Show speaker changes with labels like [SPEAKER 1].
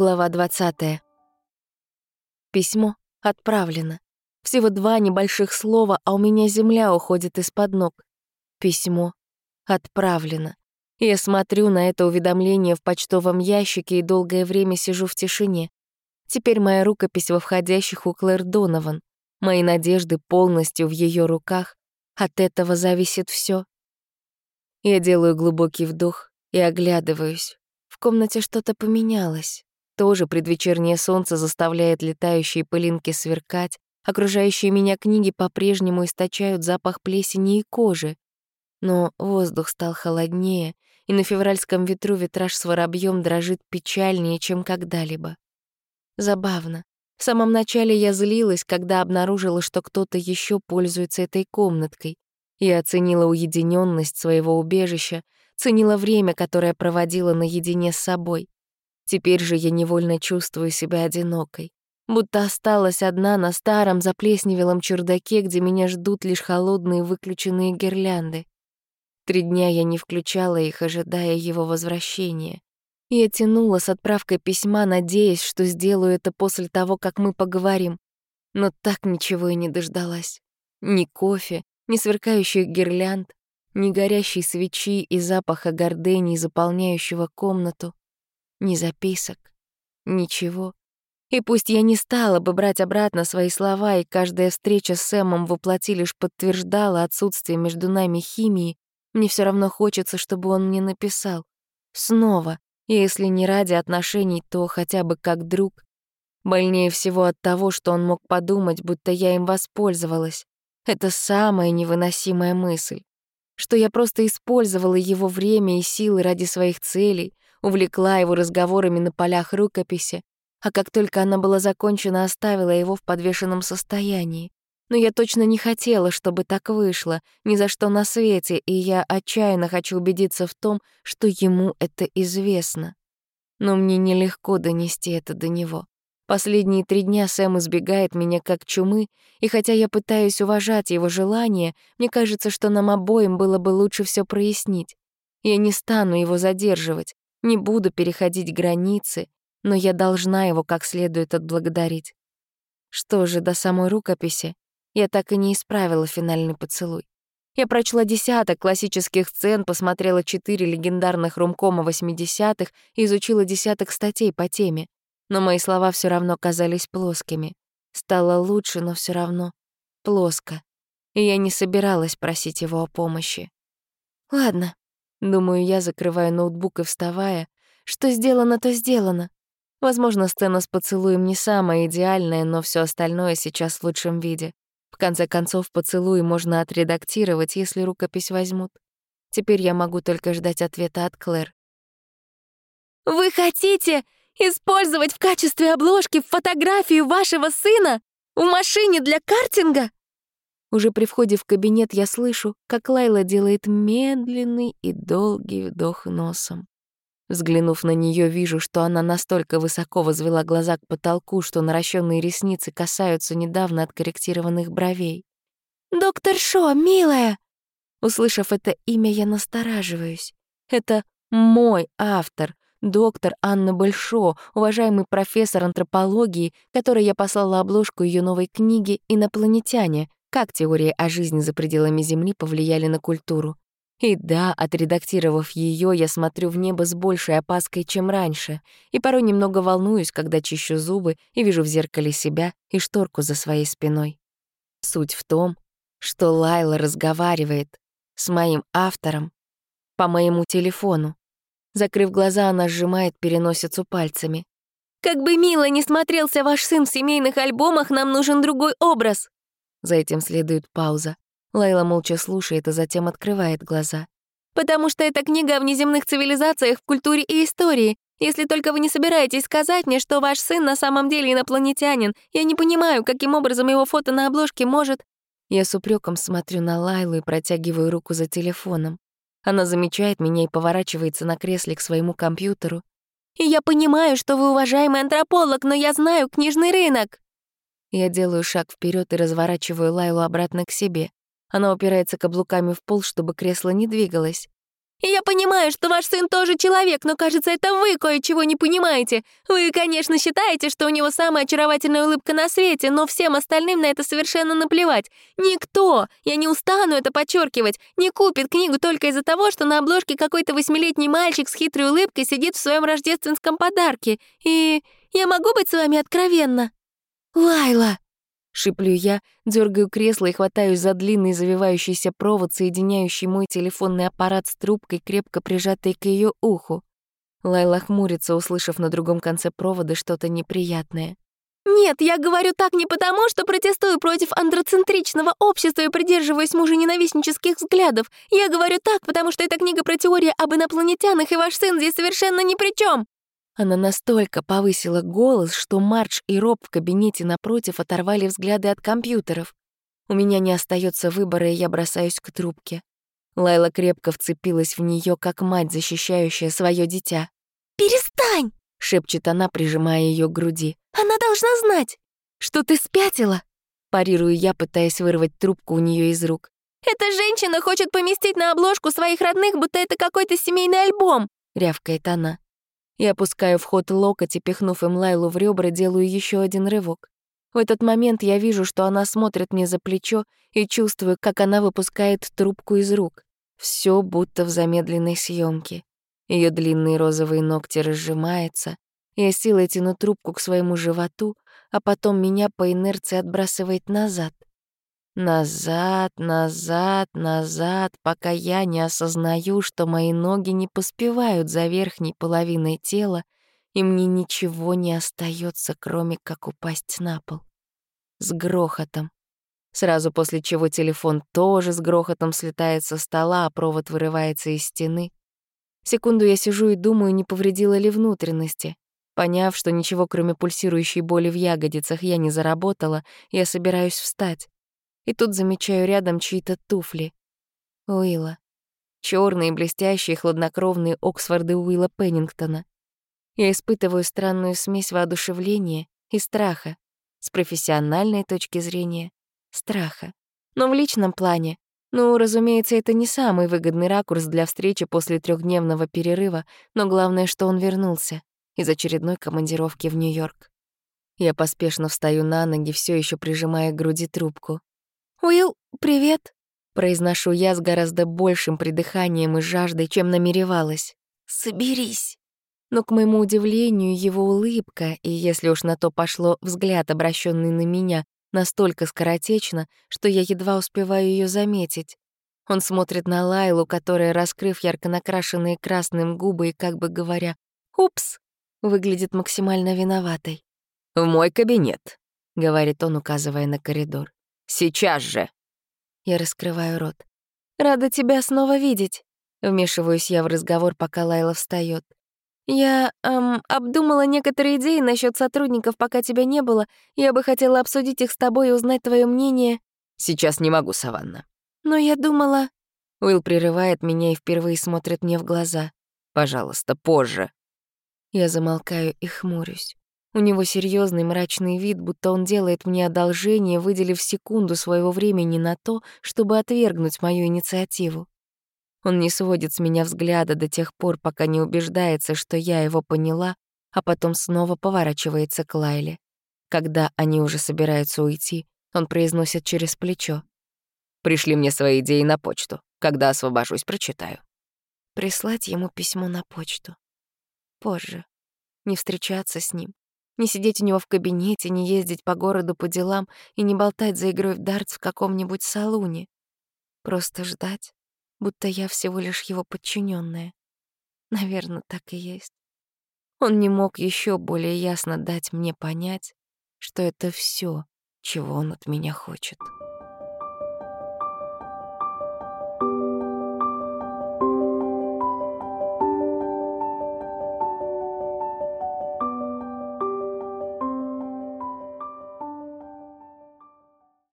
[SPEAKER 1] Глава 20. Письмо отправлено. Всего два небольших слова, а у меня земля уходит из-под ног. Письмо отправлено. Я смотрю на это уведомление в почтовом ящике и долгое время сижу в тишине. Теперь моя рукопись во входящих у Клэр Донован. Мои надежды полностью в ее руках. От этого зависит все. Я делаю глубокий вдох и оглядываюсь. В комнате что-то поменялось. Тоже предвечернее солнце заставляет летающие пылинки сверкать, окружающие меня книги по-прежнему источают запах плесени и кожи. Но воздух стал холоднее, и на февральском ветру витраж с воробьем дрожит печальнее, чем когда-либо. Забавно. В самом начале я злилась, когда обнаружила, что кто-то еще пользуется этой комнаткой. Я оценила уединенность своего убежища, ценила время, которое проводила наедине с собой. Теперь же я невольно чувствую себя одинокой. Будто осталась одна на старом заплесневелом чердаке, где меня ждут лишь холодные выключенные гирлянды. Три дня я не включала их, ожидая его возвращения. Я тянула с отправкой письма, надеясь, что сделаю это после того, как мы поговорим. Но так ничего и не дождалась. Ни кофе, ни сверкающих гирлянд, ни горящей свечи и запаха гордений, заполняющего комнату ни записок, ничего. И пусть я не стала бы брать обратно свои слова, и каждая встреча с Сэмом воплоти лишь подтверждала отсутствие между нами химии, мне все равно хочется, чтобы он мне написал. Снова, если не ради отношений, то хотя бы как друг. Больнее всего от того, что он мог подумать, будто я им воспользовалась. Это самая невыносимая мысль. Что я просто использовала его время и силы ради своих целей, увлекла его разговорами на полях рукописи, а как только она была закончена, оставила его в подвешенном состоянии. Но я точно не хотела, чтобы так вышло, ни за что на свете, и я отчаянно хочу убедиться в том, что ему это известно. Но мне нелегко донести это до него. Последние три дня Сэм избегает меня как чумы, и хотя я пытаюсь уважать его желание, мне кажется, что нам обоим было бы лучше все прояснить. Я не стану его задерживать, не буду переходить границы, но я должна его как следует отблагодарить. Что же, до самой рукописи я так и не исправила финальный поцелуй. Я прочла десяток классических сцен, посмотрела четыре легендарных румкома 80-х и изучила десяток статей по теме. Но мои слова все равно казались плоскими. Стало лучше, но все равно плоско. И я не собиралась просить его о помощи. Ладно, Думаю, я закрываю ноутбук и вставая. Что сделано, то сделано. Возможно, сцена с поцелуем не самая идеальная, но все остальное сейчас в лучшем виде. В конце концов, поцелуй можно отредактировать, если рукопись возьмут. Теперь я могу только ждать ответа от Клэр.
[SPEAKER 2] «Вы хотите использовать в качестве обложки фотографию вашего сына в машине для картинга?»
[SPEAKER 1] Уже при входе в кабинет я слышу, как Лайла делает медленный и долгий вдох носом. Взглянув на нее, вижу, что она настолько высоко возвела глаза к потолку, что наращенные ресницы касаются недавно откорректированных бровей.
[SPEAKER 2] «Доктор Шо, милая!»
[SPEAKER 1] Услышав это имя, я настораживаюсь. Это мой автор, доктор Анна Большо, уважаемый профессор антропологии, которой я послала обложку ее новой книги «Инопланетяне», как теории о жизни за пределами Земли повлияли на культуру. И да, отредактировав ее, я смотрю в небо с большей опаской, чем раньше, и порой немного волнуюсь, когда чищу зубы и вижу в зеркале себя и шторку за своей спиной. Суть в том, что Лайла разговаривает с моим автором по моему телефону. Закрыв глаза, она сжимает переносицу пальцами.
[SPEAKER 2] «Как бы мило не смотрелся ваш сын в семейных альбомах, нам нужен другой образ.
[SPEAKER 1] За этим следует пауза. Лайла молча слушает, а затем открывает глаза.
[SPEAKER 2] «Потому что эта книга о внеземных цивилизациях в культуре и истории. Если только вы не собираетесь сказать мне, что ваш сын на самом деле инопланетянин, я не понимаю, каким образом его фото на обложке может...»
[SPEAKER 1] Я с упреком смотрю на Лайлу и протягиваю руку за телефоном. Она замечает меня и поворачивается на кресле к своему компьютеру.
[SPEAKER 2] «И я понимаю, что вы уважаемый антрополог, но я знаю книжный рынок!»
[SPEAKER 1] Я делаю шаг вперед и разворачиваю Лайлу обратно к себе. Она упирается каблуками в пол, чтобы кресло не двигалось.
[SPEAKER 2] Я понимаю, что ваш сын тоже человек, но, кажется, это вы кое-чего не понимаете. Вы, конечно, считаете, что у него самая очаровательная улыбка на свете, но всем остальным на это совершенно наплевать. Никто, я не устану это подчеркивать, не купит книгу только из-за того, что на обложке какой-то восьмилетний мальчик с хитрой улыбкой сидит в своем рождественском подарке. И я могу быть с вами откровенна? Лайла! Шиплю я, дергаю кресло и хватаюсь за длинный завивающийся провод, соединяющий мой телефонный аппарат с трубкой, крепко прижатой к ее уху. Лайла хмурится, услышав на другом конце провода что-то неприятное. «Нет, я говорю так не потому, что протестую против андроцентричного общества и придерживаюсь мужененавистнических взглядов. Я говорю так, потому что эта книга про теорию об инопланетянах, и ваш сын здесь совершенно ни при чем. Она настолько повысила голос, что Мардж и Роб в кабинете напротив оторвали взгляды от компьютеров. У меня не остается выбора, и я бросаюсь к трубке. Лайла крепко вцепилась в нее, как мать, защищающая свое дитя. «Перестань!» — шепчет она, прижимая ее к груди. «Она должна знать!» «Что ты спятила?» Парирую я, пытаясь вырвать трубку у нее из рук. «Эта женщина хочет поместить на обложку своих родных, будто это какой-то семейный альбом!» — рявкает она. И опускаю в ход локоть и, пихнув им Лайлу в ребра, делаю еще один рывок. В этот момент я вижу, что она смотрит мне за плечо и чувствую, как она выпускает трубку из рук. Все будто в замедленной съемке. Ее длинные розовые ногти разжимаются. Я силой тяну трубку к своему животу, а потом меня по инерции отбрасывает назад — Назад, назад, назад, пока я не осознаю, что мои ноги не поспевают за верхней половиной тела, и мне ничего не остается, кроме как упасть на пол. С грохотом. Сразу после чего телефон тоже с грохотом слетает со стола, а провод вырывается из стены. Секунду я сижу и думаю, не повредила ли внутренности. Поняв, что ничего, кроме пульсирующей боли в ягодицах, я не заработала, я собираюсь встать и тут замечаю рядом чьи-то туфли. Уилла. Черные, блестящие, хладнокровные Оксфорды Уилла Пеннингтона. Я испытываю странную смесь воодушевления и страха. С профессиональной точки зрения — страха. Но в личном плане, ну, разумеется, это не самый выгодный ракурс для встречи после трехдневного перерыва, но главное, что он вернулся из очередной командировки в Нью-Йорк. Я поспешно встаю на ноги, все еще прижимая к груди трубку. «Уилл, привет!» — произношу я с гораздо большим придыханием и жаждой, чем намеревалась. «Соберись!» Но, к моему удивлению, его улыбка, и если уж на то пошло взгляд, обращенный на меня, настолько скоротечно, что я едва успеваю ее заметить. Он смотрит на Лайлу, которая, раскрыв ярко накрашенные красным губы и как бы говоря «Упс», выглядит максимально виноватой.
[SPEAKER 3] «В мой кабинет», —
[SPEAKER 2] говорит он, указывая на коридор.
[SPEAKER 3] Сейчас же!»
[SPEAKER 2] Я раскрываю рот. «Рада тебя снова видеть», — вмешиваюсь я в разговор, пока Лайла встает. «Я эм, обдумала некоторые идеи насчет сотрудников, пока тебя не было. Я бы хотела обсудить их с тобой и узнать твое мнение».
[SPEAKER 3] «Сейчас не могу, Саванна».
[SPEAKER 2] «Но я думала...» Уилл прерывает меня и впервые смотрит мне в глаза.
[SPEAKER 3] «Пожалуйста, позже».
[SPEAKER 2] Я замолкаю и хмурюсь. У него серьезный мрачный вид, будто он делает мне одолжение, выделив секунду своего времени на то, чтобы отвергнуть мою инициативу. Он не сводит с меня взгляда до тех пор, пока не убеждается, что я его поняла, а потом снова поворачивается к Лайле. Когда они уже собираются уйти, он произносит через плечо.
[SPEAKER 3] «Пришли мне свои идеи на почту. Когда освобожусь, прочитаю».
[SPEAKER 2] Прислать ему письмо на почту. Позже. Не встречаться с ним. Не сидеть у него в кабинете, не ездить по городу по делам и не болтать за игрой в дартс в каком-нибудь салуне. Просто ждать, будто я всего лишь его подчиненная. Наверное, так и есть. Он не мог еще более ясно дать мне понять, что это все, чего он от меня хочет.